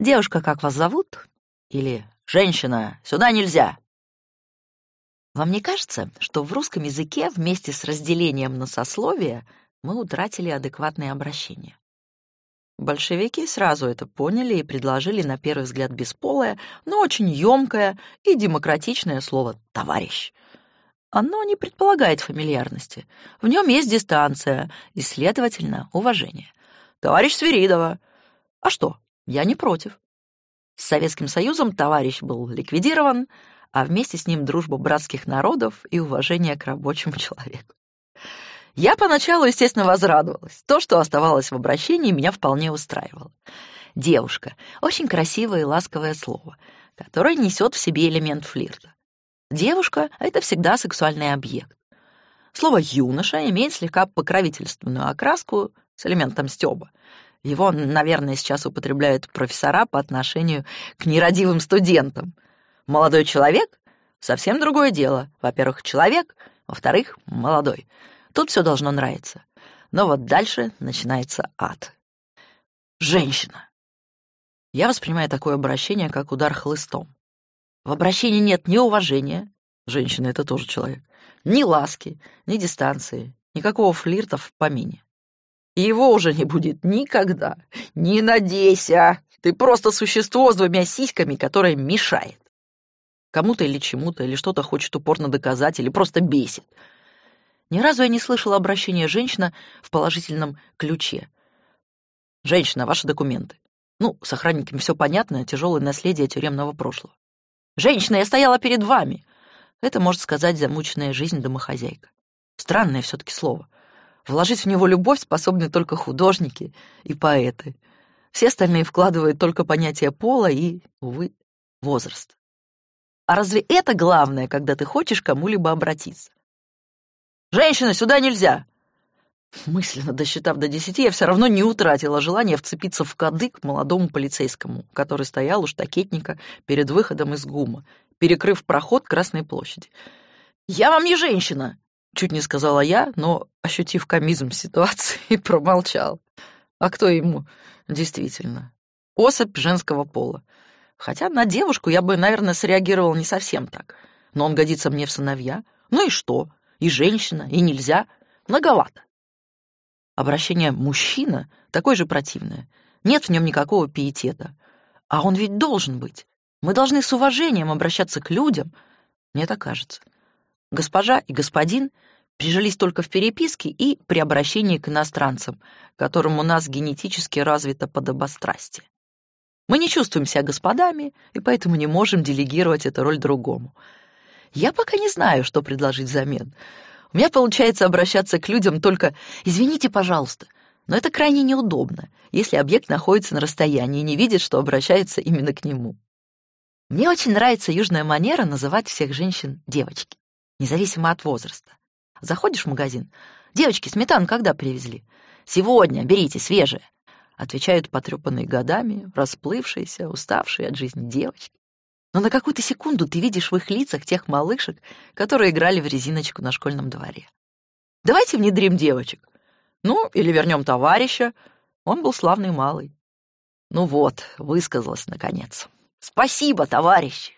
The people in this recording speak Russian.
«Девушка, как вас зовут?» Или «Женщина, сюда нельзя!» Вам не кажется, что в русском языке вместе с разделением на сословия мы утратили адекватное обращение? Большевики сразу это поняли и предложили на первый взгляд бесполое, но очень ёмкое и демократичное слово «товарищ». Оно не предполагает фамильярности. В нем есть дистанция и, следовательно, уважение. «Товарищ Свиридова». А что? Я не против. С Советским Союзом товарищ был ликвидирован, а вместе с ним дружба братских народов и уважение к рабочему человеку. Я поначалу, естественно, возрадовалась. То, что оставалось в обращении, меня вполне устраивало. Девушка — очень красивое и ласковое слово, которое несет в себе элемент флирта. Девушка — это всегда сексуальный объект. Слово «юноша» имеет слегка покровительственную окраску с элементом стёба. Его, наверное, сейчас употребляют профессора по отношению к нерадивым студентам. Молодой человек — совсем другое дело. Во-первых, человек, во-вторых, молодой — Тут все должно нравиться. Но вот дальше начинается ад. Женщина. Я воспринимаю такое обращение как удар хлыстом. В обращении нет ни уважения, женщина — это тоже человек, ни ласки, ни дистанции, никакого флирта в помине. Его уже не будет никогда. Не надейся! Ты просто существо с двумя сиськами, которое мешает. Кому-то или чему-то, или что-то хочет упорно доказать, или просто бесит. Ни разу я не слышала обращения женщина в положительном ключе. «Женщина, ваши документы». Ну, с охранниками все понятно, тяжелое наследие тюремного прошлого. «Женщина, я стояла перед вами!» Это может сказать замученная жизнь домохозяйка. Странное все-таки слово. Вложить в него любовь способны только художники и поэты. Все остальные вкладывают только понятие пола и, увы, возраст. А разве это главное, когда ты хочешь кому-либо обратиться? Женщина, сюда нельзя!» Мысленно досчитав до десяти, я все равно не утратила желание вцепиться в кадык молодому полицейскому, который стоял у штакетника перед выходом из ГУМа, перекрыв проход Красной площади. «Я вам не женщина!» — чуть не сказала я, но, ощутив комизм ситуации, промолчал. А кто ему? Действительно. Особь женского пола. Хотя на девушку я бы, наверное, среагировал не совсем так. Но он годится мне в сыновья. Ну и что? и женщина, и нельзя. Многовато. Обращение «мужчина» такое же противное. Нет в нем никакого пиетета. А он ведь должен быть. Мы должны с уважением обращаться к людям. Мне так кажется. Госпожа и господин прижились только в переписке и при обращении к иностранцам, которым у нас генетически развито подобострастие. Мы не чувствуем себя господами, и поэтому не можем делегировать эту роль другому — я пока не знаю, что предложить взамен. У меня получается обращаться к людям только «извините, пожалуйста», но это крайне неудобно, если объект находится на расстоянии и не видит, что обращается именно к нему. Мне очень нравится южная манера называть всех женщин девочки, независимо от возраста. Заходишь в магазин, девочки, сметану когда привезли? Сегодня, берите, свежие. Отвечают потрепанные годами, расплывшиеся, уставшие от жизни девочки но на какую-то секунду ты видишь в их лицах тех малышек, которые играли в резиночку на школьном дворе. Давайте внедрим девочек. Ну, или вернем товарища. Он был славный малый. Ну вот, высказалась наконец. Спасибо, товарищи.